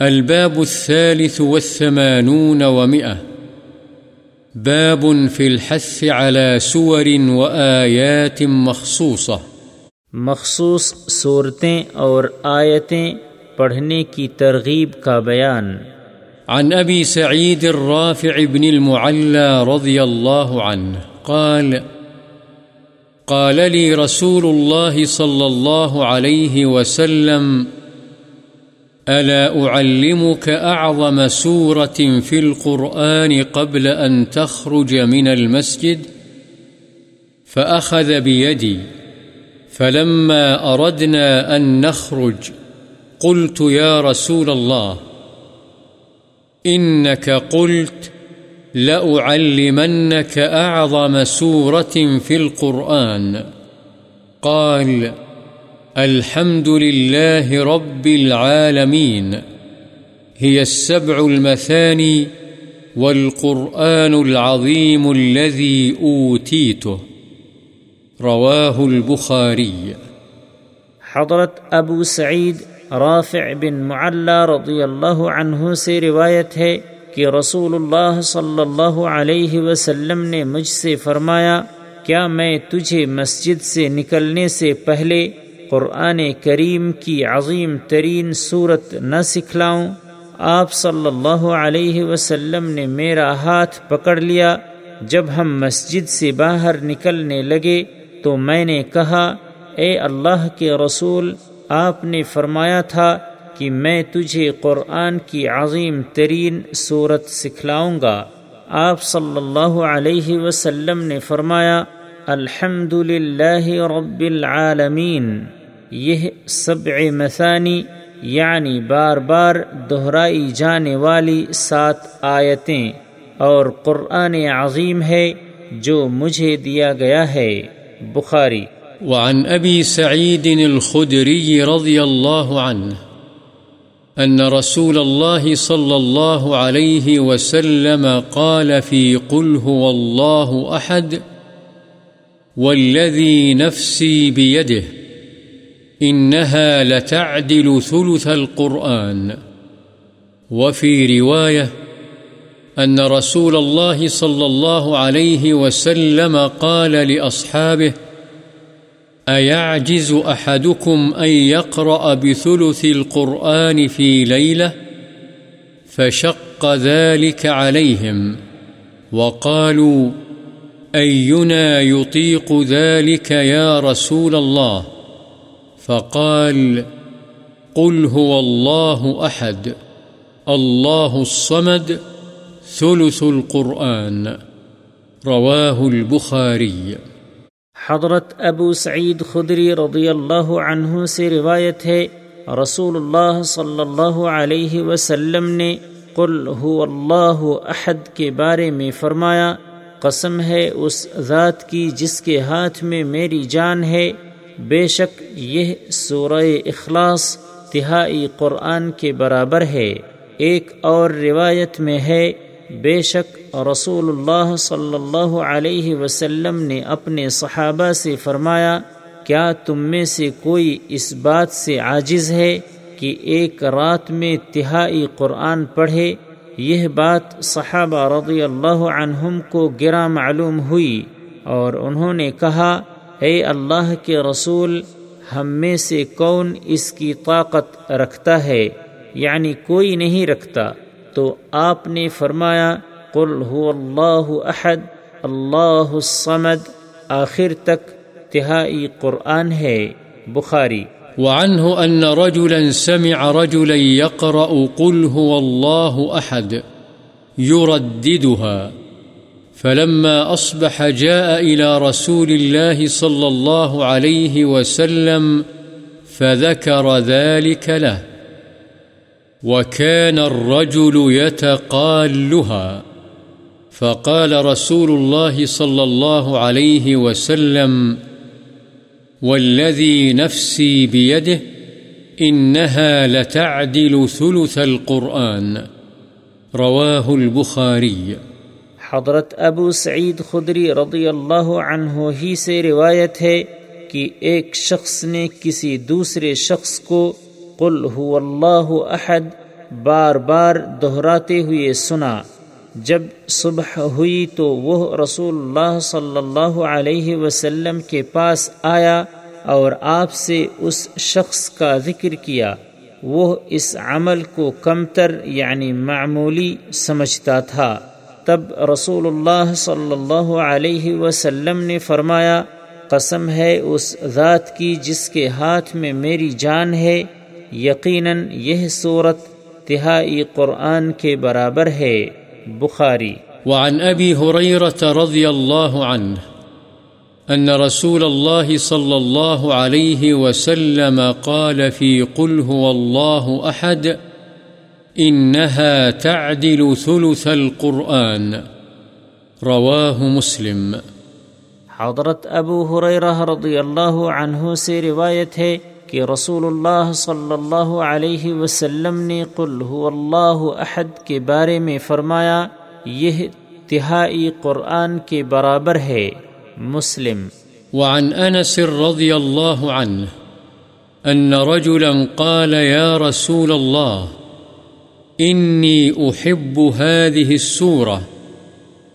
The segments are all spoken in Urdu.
الباب الثالث والثمانون ومئة. باب في الحث على سور وآيات مخصوصة. مخصوص صورتیں اور آیتیں پڑھنے کی ترغیب کا بیان. عن أبي سعيد الرافع بن المعلى رضي الله عنه قال قال لي رسول الله صلى الله عليه وسلم ألا أعلمك أعظم سورة في القرآن قبل أن تخرج من المسجد؟ فأخذ بيدي، فلما أردنا أن نخرج، قلت يا رسول الله، إنك قلت لأعلمنك أعظم سورة في القرآن. قال الحمد لله رب العالمين هي السبع المثاني والقرآن العظيم الذي أوتيته رواه البخاري حضرت ابو سعید رافع بن معلہ رضی اللہ عنہ سے روایت ہے کہ رسول اللہ صلی اللہ علیہ وسلم نے مجھ سے فرمایا، کیا میں تجھے مسجد سے نکلنے سے پہلے قرآن کریم کی عظیم ترین صورت نہ سکھلاؤں، آپ صلی اللہ علیہ وسلم نے میرا ہاتھ پکڑ لیا۔ جب ہم مسجد سے باہر نکلنے لگے تو میں نے کہا، اے اللہ کے رسول، آپ نے فرمایا تھا کہ میں تجھے قرآن کی عظیم ترین صورت سکھلاؤں گا آپ صلی اللہ علیہ وسلم نے فرمایا الحمد للہ رب العالمین۔ یہ سبع مثانی یعنی بار بار دہرائی جانے والی سات آیتیں اور قرآن عظیم ہے جو مجھے دیا گیا ہے۔ بخاری۔ وعن أبي سعيد الخدري رضي الله عنه أن رسول الله صلى الله عليه وسلم قال في قل هو الله أحد والذي نفسي بيده إنها لتعدل ثلث القرآن. وفي رواية أن رسول الله صلى الله عليه وسلم قال لأصحابه، أيعجز أحدكم أن يقرأ بثلث القرآن في ليلة؟ فشق ذلك عليهم. وقالوا، أينا يطيق ذلك يا رسول الله؟ فقال، قل هو الله أحد، الله الصمد، ثلث القرآن، رواه البخاري. حضرت ابو سعید خدری رضی اللہ عنہ سے روایت ہے، رسول اللہ صلی اللہ علیہ وسلم نے قل هو اللہ احد کے بارے میں فرمایا، قسم ہے اس ذات کی جس کے ہاتھ میں میری جان ہے۔ بے شک یہ سورہ اخلاص تہائی قرآن کے برابر ہے۔ ایک اور روایت میں ہے، بے شک رسول اللہ صلی اللہ علیہ وسلم نے اپنے صحابہ سے فرمایا، کیا تم میں سے کوئی اس بات سے عاجز ہے کہ ایک رات میں تہائی قرآن پڑھے؟ یہ بات صحابہ رضی اللہ عنہم کو گرا معلوم ہوئی اور انہوں نے کہا اے اللہ کے رسول، ہم میں سے کون اس کی طاقت رکھتا ہے؟ یعنی کوئی نہیں رکھتا۔ تو آپ نے فرمایا، قل هو اللہ احد، اللہ الصمد، آخر تک تہائی قرآن ہے۔ بخاری۔ وعنه أن رجلا سمع رجلا يقرأ قل هو الله أحد يرددها فلما أصبح جاء إلى رسول الله صلى الله عليه وسلم فذكر ذلك له. وكان الرجل يتقالها. فقال رسول الله صلى الله عليه وسلم والذي نفسي بيده إنها لتعدل ثلث القرآن. رواه البخاري. حضرت ابو سعید خدری رضی اللہ عنہ ہی سے روایت ہے کہ ایک شخص نے کسی دوسرے شخص کو قل هو اللہ احد بار بار دہراتے ہوئے سنا۔ جب صبح ہوئی تو وہ رسول اللہ صلی اللہ علیہ وسلم کے پاس آیا اور آپ سے اس شخص کا ذکر کیا۔ وہ اس عمل کو کمتر یعنی معمولی سمجھتا تھا۔ تب رسول اللہ صلی اللہ علیہ وسلم نے فرمایا، قسم ہے اس ذات کی جس کے ہاتھ میں میری جان ہے، یقیناً یہ صورت تہائی قرآن کے برابر ہے۔ بخاری۔ وعن أبي هريرة رضي الله عنه أن رسول الله صلى الله عليه وسلم قال في قل هو الله أحد إنها تعدل ثلث القرآن. رواه مسلم. حضرت ابو حریرہ رضی اللہ عنہ سے روایت ہے کہ رسول اللہ صلی اللہ علیہ وسلم نے قل هو اللہ احد کے بارے میں فرمایا یہ تہائی قرآن کے برابر ہے۔ مسلم۔ وعن أنس رضي الله عنه أن رجلا قال يا رسول الله إني أحب هذه السورة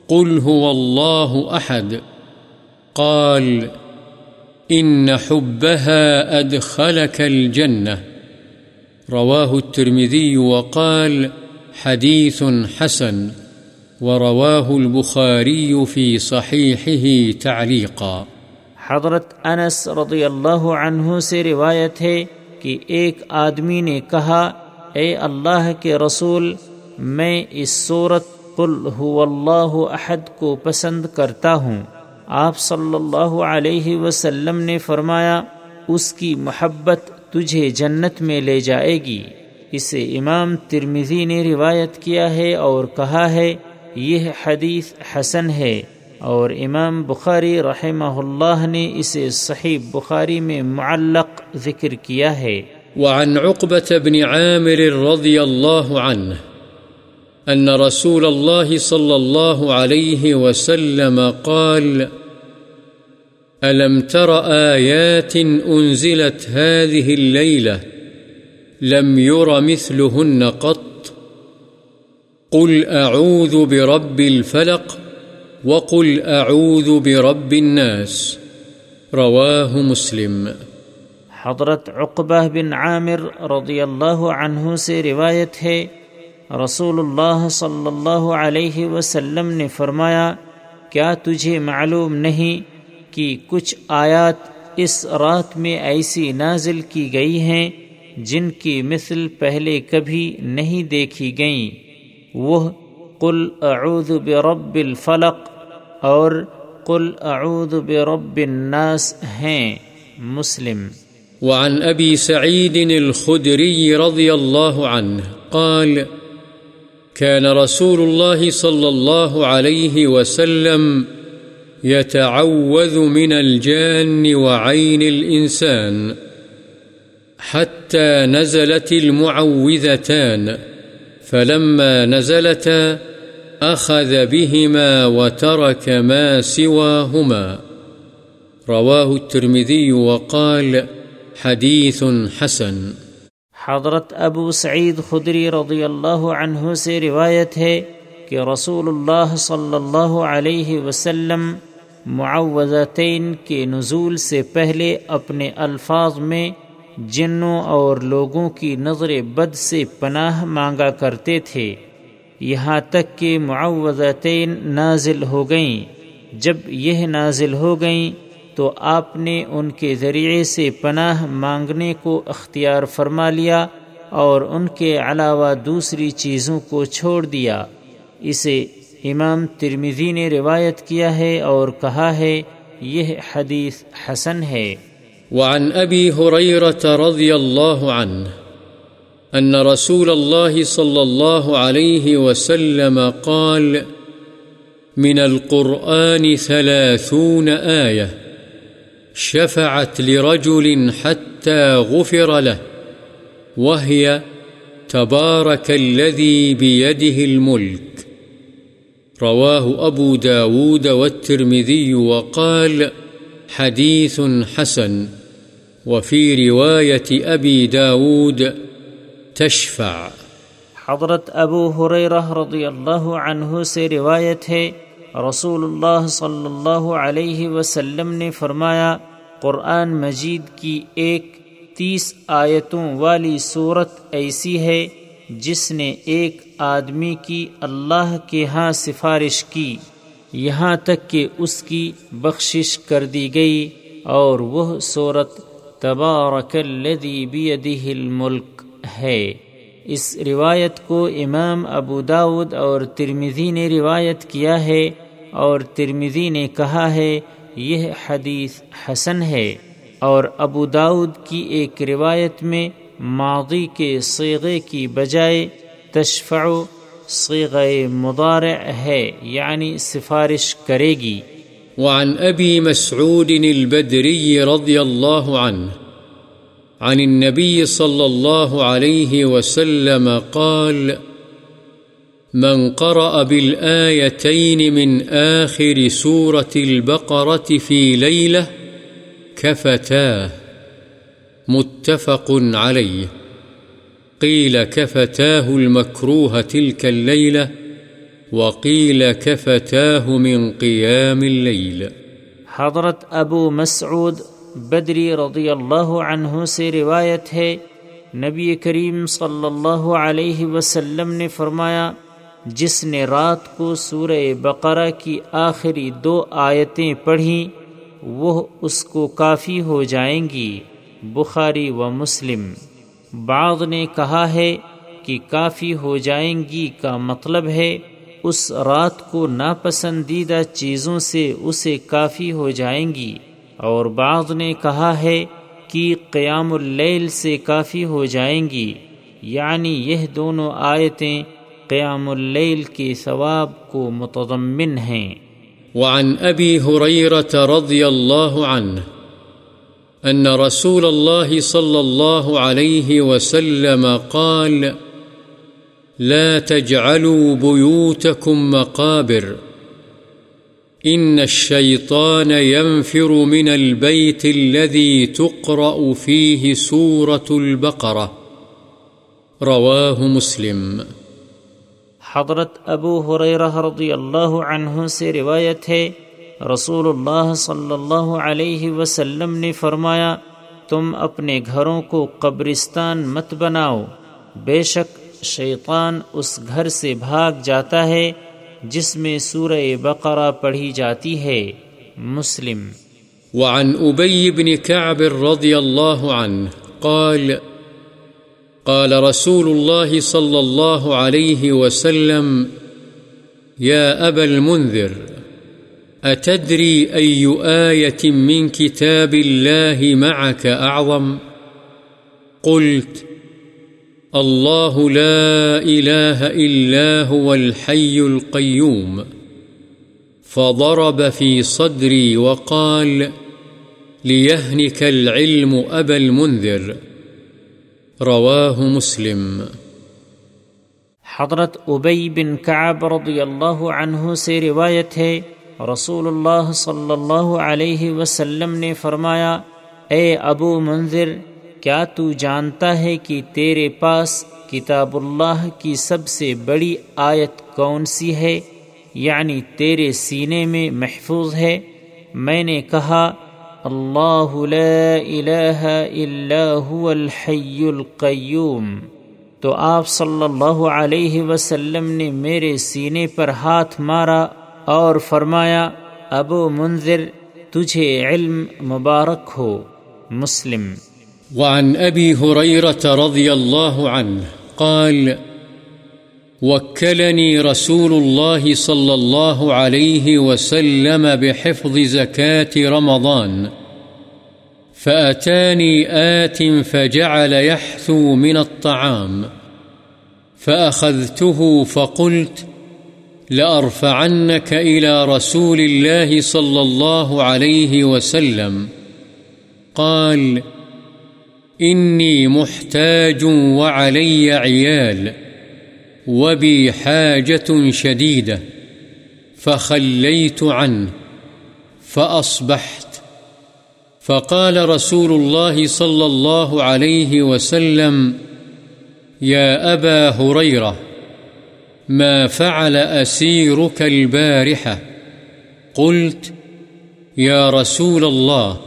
قل هو الله أحد قال إن حبها أدخلك الجنة رواه الترمذي وقال حديث حسن ورواه البخاري في صحيحه تعليقا حضرت انس رضی اللہ عنہ سے روایت ہے کہ ایک آدمی نے کہا اے اللہ کے رسول، میں اس صورت قل هو اللہ احد کو پسند کرتا ہوں۔ آپ صلی اللہ علیہ وسلم نے فرمایا، اس کی محبت تجھے جنت میں لے جائے گی۔ اسے امام ترمزی نے روایت کیا ہے اور کہا ہے، یہ حدیث حسن ہے۔ اور امام بخاری رحمہ اللہ نے اسے صحیح بخاری میں معلق ذکر کیا ہے۔ وعن عقبة بن عامر رضي الله عنه أن رسول الله صلى الله عليه وسلم قال، ألم تر آيات أنزلت هذه الليلة لم ير مثلهن قط؟ قل أعوذ برب الفلق وقل أعوذ برب الناس. رواه مسلم. حضرت عقبہ بن عامر رضی اللہ عنہ سے روایت ہے، رسول اللہ صلی اللہ علیہ وسلم نے فرمایا، کیا تجھے معلوم نہیں کہ کچھ آیات اس رات میں ایسی نازل کی گئی ہیں جن کی مثل پہلے کبھی نہیں دیکھی گئیں؟ وہ قل اعوذ برب الفلق اور قل اعوذ برب الناس ہیں، مسلم۔ وعن أبي سعيد الخدري رضي الله عنه قال، كان رسول الله صلى الله عليه وسلم يتعوذ من الجان وعين الإنسان حتى نزلت المعوذتان، فلما نزلتا أخذ بهما وترك ما سواهما. رواه الترمذي وقال حدیث حسن۔ حضرت ابو سعید خدری رضی اللہ عنہ سے روایت ہے کہ رسول اللہ صلی اللہ علیہ وسلم معوضتین کے نزول سے پہلے اپنے الفاظ میں جنوں اور لوگوں کی نظر بد سے پناہ مانگا کرتے تھے۔ یہاں تک کہ معوضتین نازل ہو گئیں۔ جب یہ نازل ہو گئیں تو آپ نے ان کے ذریعے سے پناہ مانگنے کو اختیار فرما لیا اور ان کے علاوہ دوسری چیزوں کو چھوڑ دیا۔ اسے امام ترمیزی نے روایت کیا ہے اور کہا ہے، یہ حدیث حسن ہے۔ وعن ابی حریرت رضی اللہ عنہ، ان رسول اللہ صلی اللہ علیہ وسلم قال، من القرآن ثلاثون آیہ شفعت لرجل حتى غفر له، وهي تبارك الذي بيده الملك. رواه أبو داود والترمذي وقال حديث حسن. وفي رواية أبي داود تشفع. حضرت ابو حریرہ رضی اللہ عنہ سے روایت ہے رسول اللہ صلی اللہ علیہ وسلم نے فرمایا، قرآن مجید کی ایک تیس آیتوں والی صورت ایسی ہے، جس نے ایک آدمی کی اللہ کے ہاں سفارش کی، یہاں تک کہ اس کی بخشش کر دی گئی، اور وہ صورت تبارک الذی بیدہ الملک ہے۔ اس روایت کو امام ابو داود اور ترمزی نے روایت کیا ہے۔ اور ترمزی نے کہا ہے، یہ حدیث حسن ہے اور ابو داود کی ایک روایت میں ماضی کے سیغے کی بجائے تشفع صیغ مضارع ہے یعنی سفارش کرے گی۔ وعن ابی مسعود البدری رضی اللہ عنہ، عن النبي صلى الله عليه وسلم قال من قرأ بالآيتين من آخر سورة البقرة في ليلة كفتاه متفق عليه. قيل كفتاه المكروه تلك الليلة، وقيل كفتاه من قيام الليل. حضرت ابو مسعود بدری رضی اللہ عنہ سے روایت ہے، نبی کریم صلی اللہ علیہ وسلم نے فرمایا جس نے رات کو سورہ بقرہ کی آخری دو آیتیں پڑھیں، وہ اس کو کافی ہو جائیں گی۔ بخاری و مسلم۔ بعض نے کہا ہے کہ کافی ہو جائیں گی کا مطلب ہے، اس رات کو ناپسندیدہ چیزوں سے اسے کافی ہو جائیں گی۔ اور بعض نے کہا ہے کہ قیام اللیل سے کافی ہو جائیں گی۔ یعنی یہ دونوں آیتیں قیام اللیل کے ثواب کو متضمن ہیں۔ وعن ابی حریرت رضی اللہ عنہ ان رسول اللہ صلی اللہ علیہ وسلم قال، لا تجعلوا بيوتكم مقابر إن الشيطان ينفر من البيت الذي تقرأ فيه سورة البقرة رواه مسلم۔ حضرت ابو حریرہ رضی اللہ عنہ سے روایت ہے رسول اللہ صلی اللہ علیہ وسلم نے فرمایا، تم اپنے گھروں کو قبرستان مت بناؤ۔ بے شک شیطان اس گھر سے بھاگ جاتا ہے، جس میں سورہ بقرہ پڑھی جاتی ہے۔ مسلم۔ وعن ابی بن كعب رضی اللہ عنہ قال قال رسول الله صلى الله عليه وسلم يا أبا المنذر أتدري أي آية من كتاب الله معك أعظم قلت الله لا إله إلا هو الحي القيوم فضرب في صدري وقال ليهنك العلم أبا المنذر رواه مسلم. حضرت ابی بن کعب رضی اللہ عنہ سے روایت ہے رسول اللہ صلی اللہ علیہ وسلم نے فرمایا، اے ابو منذر، کیا تو جانتا ہے کہ تیرے پاس کتاب اللہ کی سب سے بڑی آیت کون سی ہے؟ یعنی تیرے سینے میں محفوظ ہے۔ میں نے کہا اللہ لا الہ الا هو الحی القیوم۔ تو آپ صلی اللہ علیہ وسلم نے میرے سینے پر ہاتھ مارا اور فرمایا، ابو منذر، تجھے علم مبارک ہو۔ مسلم۔ وعن أبي هريرة رضي الله عنه قال وكلني رسول الله صلى الله عليه وسلم بحفظ زكاة رمضان فأتاني آت فجعل يحثو من الطعام فأخذته فقلت لأرفعنك إلى رسول الله صلى الله عليه وسلم قال إني محتاج وعلي عيال وبي حاجة شديدة، فخليت عنه، فأصبحت. فقال رسول الله صلى الله عليه وسلم، يا أبا هريرة، ما فعل أسيرك البارحة؟ قلت، يا رسول الله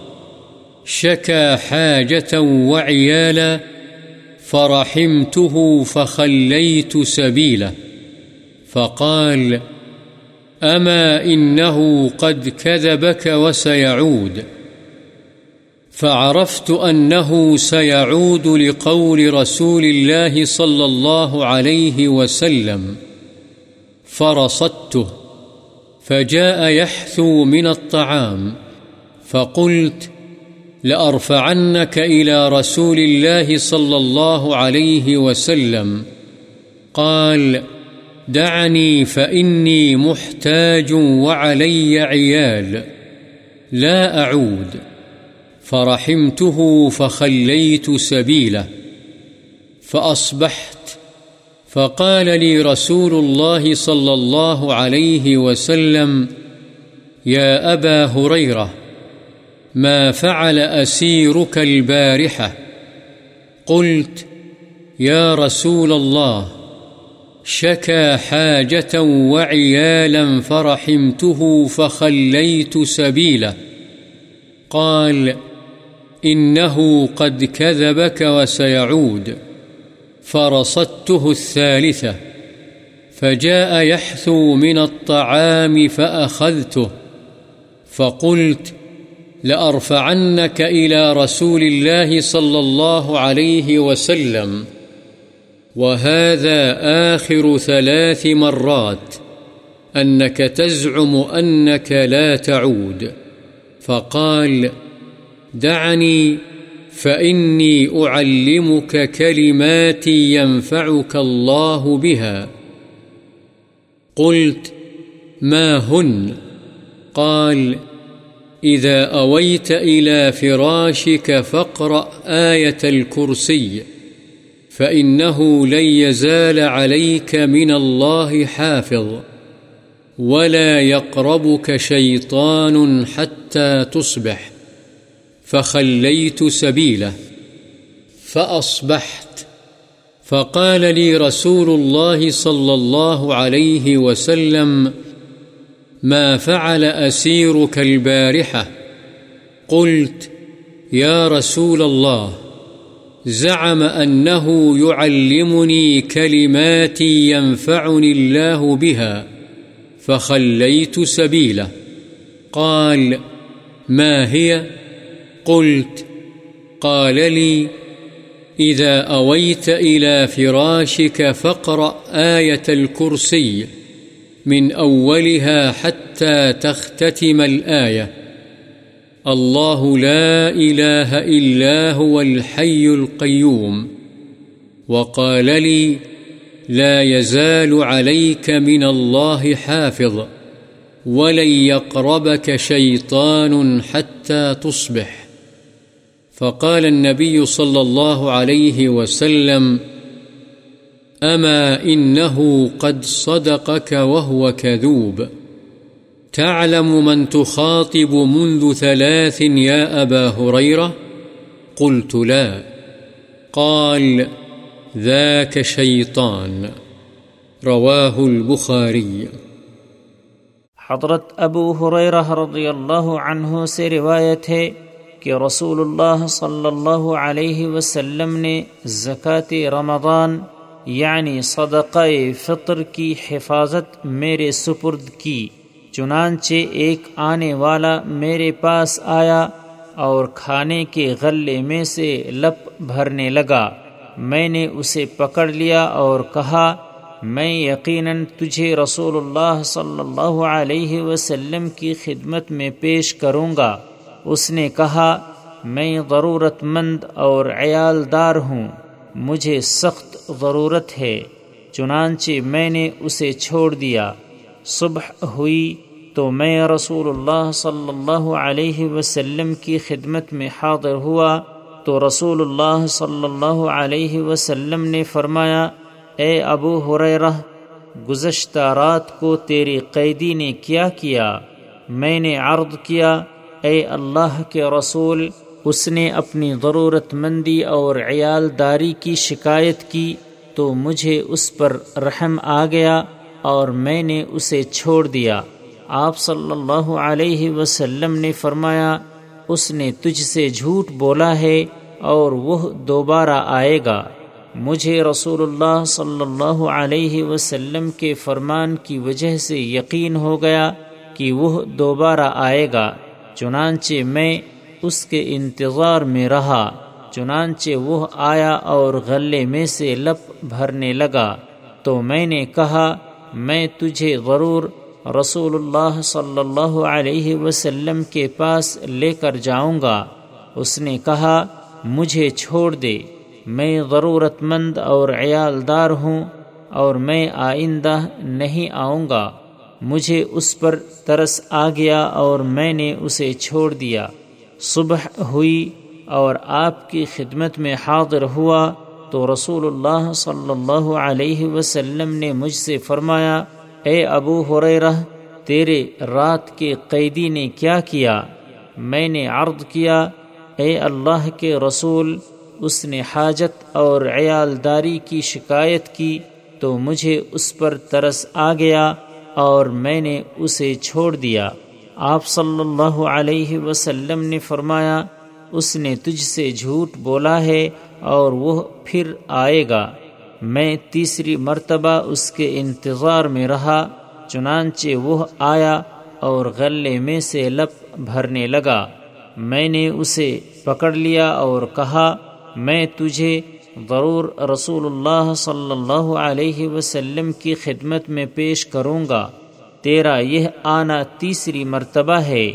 شكى حاجة وعيالا فرحمته فخليت سبيله، فقال، أما إنه قد كذبك وسيعود؟ فعرفت أنه سيعود لقول رسول الله صلى الله عليه وسلم، فرصدته، فجاء يحثو من الطعام، فقلت لأرفعنك إلى رسول الله صلى الله عليه وسلم. قال، دعني فإني محتاج وعلي عيال، لا أعود. فرحمته فخليت سبيله. فأصبحت. فقال لي رسول الله صلى الله عليه وسلم، يا أبا هريرة ما فعل أسيرك البارحة. قلت، يا رسول الله، شكى حاجة وعيالا فرحمته فخليت سبيله. قال، إنه قد كذبك وسيعود. فرصدته الثالثة. فجاء يحثو من الطعام فأخذته. فقلت لأرفعنك إلى رسول الله صلى الله عليه وسلم. وهذا آخر ثلاث مرات أنك تزعم أنك لا تعود. فقال دعني، فإني أعلمك كلمات ينفعك الله بها. قلت ما هن؟ قال إذا أويت إلى فراشك فاقرأ آية الكرسي، فإنه لن يزال عليك من الله حافظ، ولا يقربك شيطان حتى تصبح، فخليت سبيله، فأصبحت. فقال لي رسول الله صلى الله عليه وسلم ما فعل أسيرك البارحة؟ قلت، يا رسول الله، زعم أنه يعلمني كلمات ينفعني الله بها، فخليت سبيله. قال، ما هي؟ قلت، قال لي، إذا أويت إلى فراشك فاقرأ آية الكرسي. من أولها حتى تختتم الآية. الله لا إله إلا هو الحي القيوم. وقال لي، لا يزال عليك من الله حافظ، ولن يقربك شيطان حتى تصبح. فقال النبي صلى الله عليه وسلم أما إنه قد صدقك وهو كذوب تعلم من تخاطب منذ ثلاث يا أبا هريرة قلت لا قال ذاك شيطان رواه البخاري حضرت ابو حریرہ رضی اللہ عنہ سے روایت ہے کہ رسول اللہ صلی اللہ علیہ وسلم نے زکوٰۃ رمضان یعنی صدقہ فطر کی حفاظت میرے سپرد کی، چنانچہ ایک آنے والا میرے پاس آیا اور کھانے کے غلے میں سے لپ بھرنے لگا۔ میں نے اسے پکڑ لیا اور کہا، میں یقیناً تجھے رسول اللہ صلی اللہ علیہ وسلم کی خدمت میں پیش کروں گا۔ اس نے کہا، میں ضرورت مند اور عیال دار ہوں، مجھے سخت ضرورت ہے، چنانچہ میں نے اسے چھوڑ دیا۔ صبح ہوئی تو میں رسول اللہ صلی اللہ علیہ وسلم کی خدمت میں حاضر ہوا۔ تو رسول اللہ صلی اللہ علیہ وسلم نے فرمایا، اے ابو حریرہ گزشتہ رات کو تیری قیدی نے کیا کیا؟ میں نے عرض کیا، اے اللہ کے رسول اس نے اپنی ضرورت مندی اور عیال داری کی شکایت کی تو مجھے اس پر رحم آ گیا اور میں نے اسے چھوڑ دیا۔ آپ صلی اللہ علیہ وسلم نے فرمایا، اس نے تجھ سے جھوٹ بولا ہے اور وہ دوبارہ آئے گا۔ مجھے رسول اللہ صلی اللہ علیہ وسلم کے فرمان کی وجہ سے یقین ہو گیا کہ وہ دوبارہ آئے گا، چنانچہ میں اس کے انتظار میں رہا، چنانچہ وہ آیا اور غلے میں سے لپ بھرنے لگا۔ تو میں نے کہا، میں تجھے ضرور رسول اللہ صلی اللہ علیہ وسلم کے پاس لے کر جاؤں گا۔ اس نے کہا، مجھے چھوڑ دے، میں ضرورت مند اور عیال دار ہوں اور میں آئندہ نہیں آؤں گا۔ مجھے اس پر ترس آ گیا اور میں نے اسے چھوڑ دیا۔ صبح ہوئی اور آپ کی خدمت میں حاضر ہوا تو رسول اللہ صلی اللہ علیہ وسلم نے مجھ سے فرمایا، اے ابو حریرہ تیرے رات کے قیدی نے کیا کیا؟ میں نے عرض کیا، اے اللہ کے رسول، اس نے حاجت اور عیالداری کی شکایت کی تو مجھے اس پر ترس آ گیا اور میں نے اسے چھوڑ دیا۔ آپ صلی اللہ علیہ وسلم نے فرمایا، اس نے تجھ سے جھوٹ بولا ہے اور وہ پھر آئے گا۔ میں تیسری مرتبہ اس کے انتظار میں رہا، چنانچہ وہ آیا اور غلے میں سے لپ بھرنے لگا۔ میں نے اسے پکڑ لیا اور کہا، میں تجھے ضرور رسول اللہ صلی اللہ علیہ وسلم کی خدمت میں پیش کروں گا۔ تیرا یہ آنا تیسری مرتبہ ہے،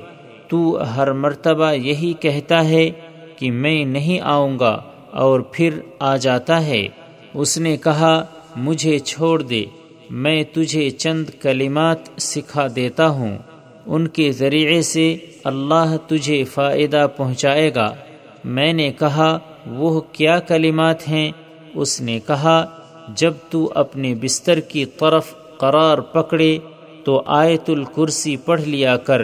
تو ہر مرتبہ یہی کہتا ہے کہ میں نہیں آؤں گا اور پھر آ جاتا ہے۔ اس نے کہا، مجھے چھوڑ دے، میں تجھے چند کلمات سکھا دیتا ہوں۔ ان کے ذریعے سے اللہ تجھے فائدہ پہنچائے گا۔ میں نے کہا، وہ کیا کلمات ہیں؟ اس نے کہا، جب تو اپنے بستر کی طرف قرار پکڑے تو آیت الکرسی پڑھ لیا کر۔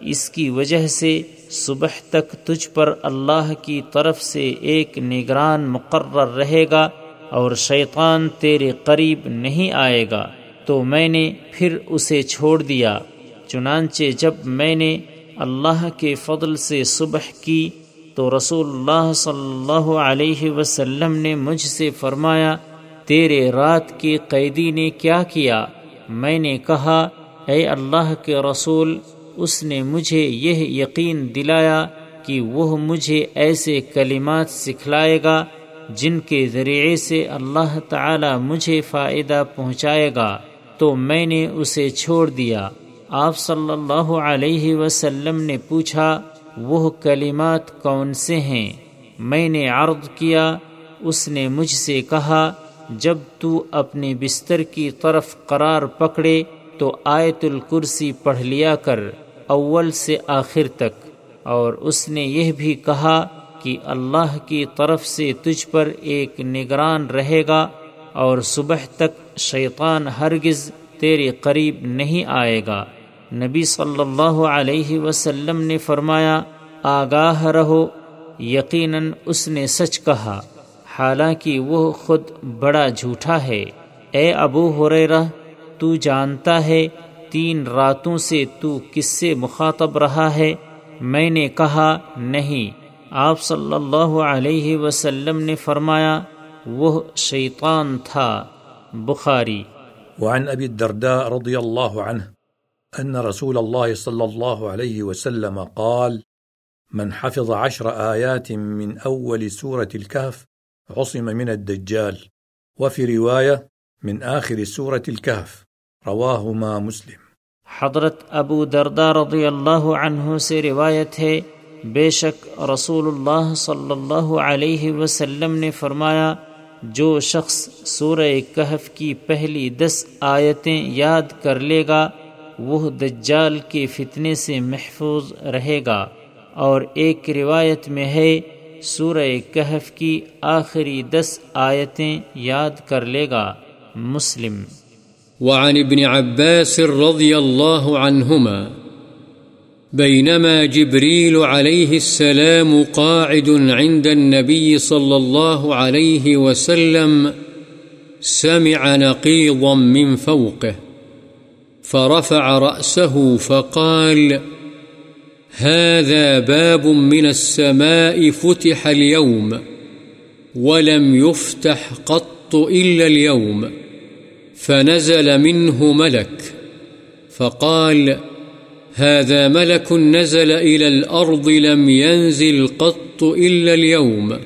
اس کی وجہ سے صبح تک تجھ پر اللہ کی طرف سے ایک نگران مقرر رہے گا اور شیطان تیرے قریب نہیں آئے گا۔ تو میں نے پھر اسے چھوڑ دیا۔ چنانچہ جب میں نے اللہ کے فضل سے صبح کی تو رسول اللہ صلی اللہ علیہ وسلم نے مجھ سے فرمایا، تیرے رات کے قیدی نے کیا کیا؟ میں نے کہا اے اللہ کے رسول، اس نے مجھے یہ یقین دلایا کہ وہ مجھے ایسے کلمات سکھلائے گا جن کے ذریعے سے اللہ تعالی مجھے فائدہ پہنچائے گا۔ تو میں نے اسے چھوڑ دیا۔ آپ صلی اللہ علیہ وسلم نے پوچھا، وہ کلمات کون سے ہیں؟ میں نے عرض کیا، اس نے مجھ سے کہا، جب تو اپنے بستر کی طرف قرار پکڑے تو آیت الکرسی پڑھ لیا کر اول سے آخر تک۔ اور اس نے یہ بھی کہا کہ اللہ کی طرف سے تجھ پر ایک نگران رہے گا اور صبح تک شیطان ہرگز تیرے قریب نہیں آئے گا۔ نبی صلی اللہ علیہ وسلم نے فرمایا، آگاہ رہو۔ یقیناً اس نے سچ کہا، حالانکہ وہ خود بڑا جھوٹا ہے۔ اے ابو حریرہ تو جانتا ہے، تین راتوں سے تو کس سے مخاطب رہا ہے؟ میں نے کہا، نہیں۔ آپ صلی اللہ علیہ وسلم نے فرمایا، وہ شیطان تھا۔ بخاری۔ وعن ابی الدرداء رضی اللہ عنہ، ان رسول الله صلى الله عليه وسلم قال، من حفظ عشر آيات من أول سورة الكهف، عصم من الدجال، وفي رواية، من آخر سورة الكهف. رواهما مسلم حضرت ابو دردہ رضی اللہ عنہ سے روایت ہے، بے شک رسول اللہ صلی اللہ علیہ وسلم نے فرمایا، جو شخص سورہ کہف کی پہلی دس آیتیں یاد کر لے گا، وہ دجال کے فتنے سے محفوظ رہے گا۔ اور ایک روایت میں ہے، سورہ کہف کی آخری دس آیتیں یاد کر لے گا۔ مسلم وعن ابن عباس رضي الله عنهما بينما جبريل عليه السلام قاعد عند النبي صلى الله عليه وسلم سمع نقيضا من فوقه، فرفع رأسه فقال، هذا باب من السماء فتح اليوم، ولم يفتح قط إلا اليوم. فنزل منه ملك، فقال هذا ملك نزل إلى الأرض لم ينزل قط إلا اليوم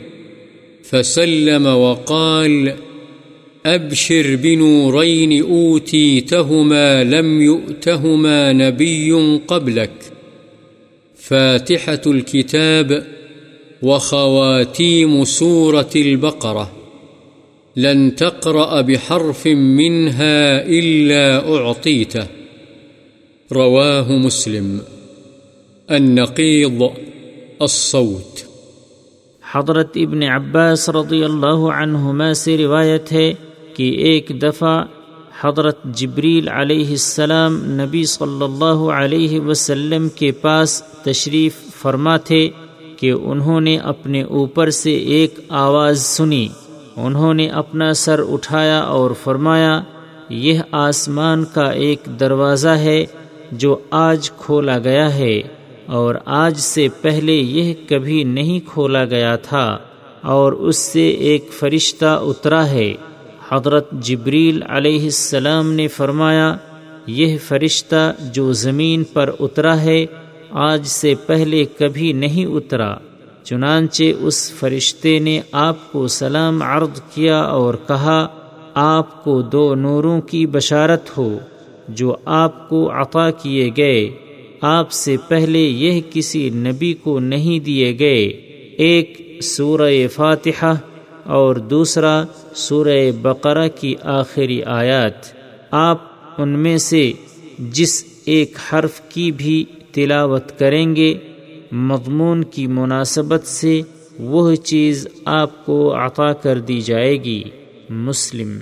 فسلم وقال أبشر بنورين أوتيتهما لم يؤتهما نبي قبلك فاتحة الكتاب، وخواتيم سورة البقرة. لن تقرأ بحرف منها إلا أعطيته. رواه مسلم. النقيض، الصوت. حضرت ابن عباس رضی اللہ عنہما سے روایت ہے کہ ایک دفعہ حضرت جبریل علیہ السلام نبی صلی اللہ علیہ وسلم کے پاس تشریف فرما تھے کہ انہوں نے اپنے اوپر سے ایک آواز سنی۔ انہوں نے اپنا سر اٹھایا اور فرمایا، یہ آسمان کا ایک دروازہ ہے جو آج کھولا گیا ہے، اور آج سے پہلے یہ کبھی نہیں کھولا گیا تھا، اور اس سے ایک فرشتہ اترا ہے۔ حضرت جبریل علیہ السلام نے فرمایا، یہ فرشتہ جو زمین پر اترا ہے، آج سے پہلے کبھی نہیں اترا۔ چنانچہ اس فرشتے نے آپ کو سلام عرض کیا اور کہا، آپ کو دو نوروں کی بشارت ہو جو آپ کو عطا کیے گئے۔ آپ سے پہلے یہ کسی نبی کو نہیں دیے گئے۔ ایک سورہ فاتحہ اور دوسرا سورہ بقرہ کی آخری آیات۔ آپ ان میں سے جس ایک حرف کی بھی تلاوت کریں گے مضمون کی مناسبت سے وہ چیز آپ کو عطا کر دی جائے گی۔ مسلم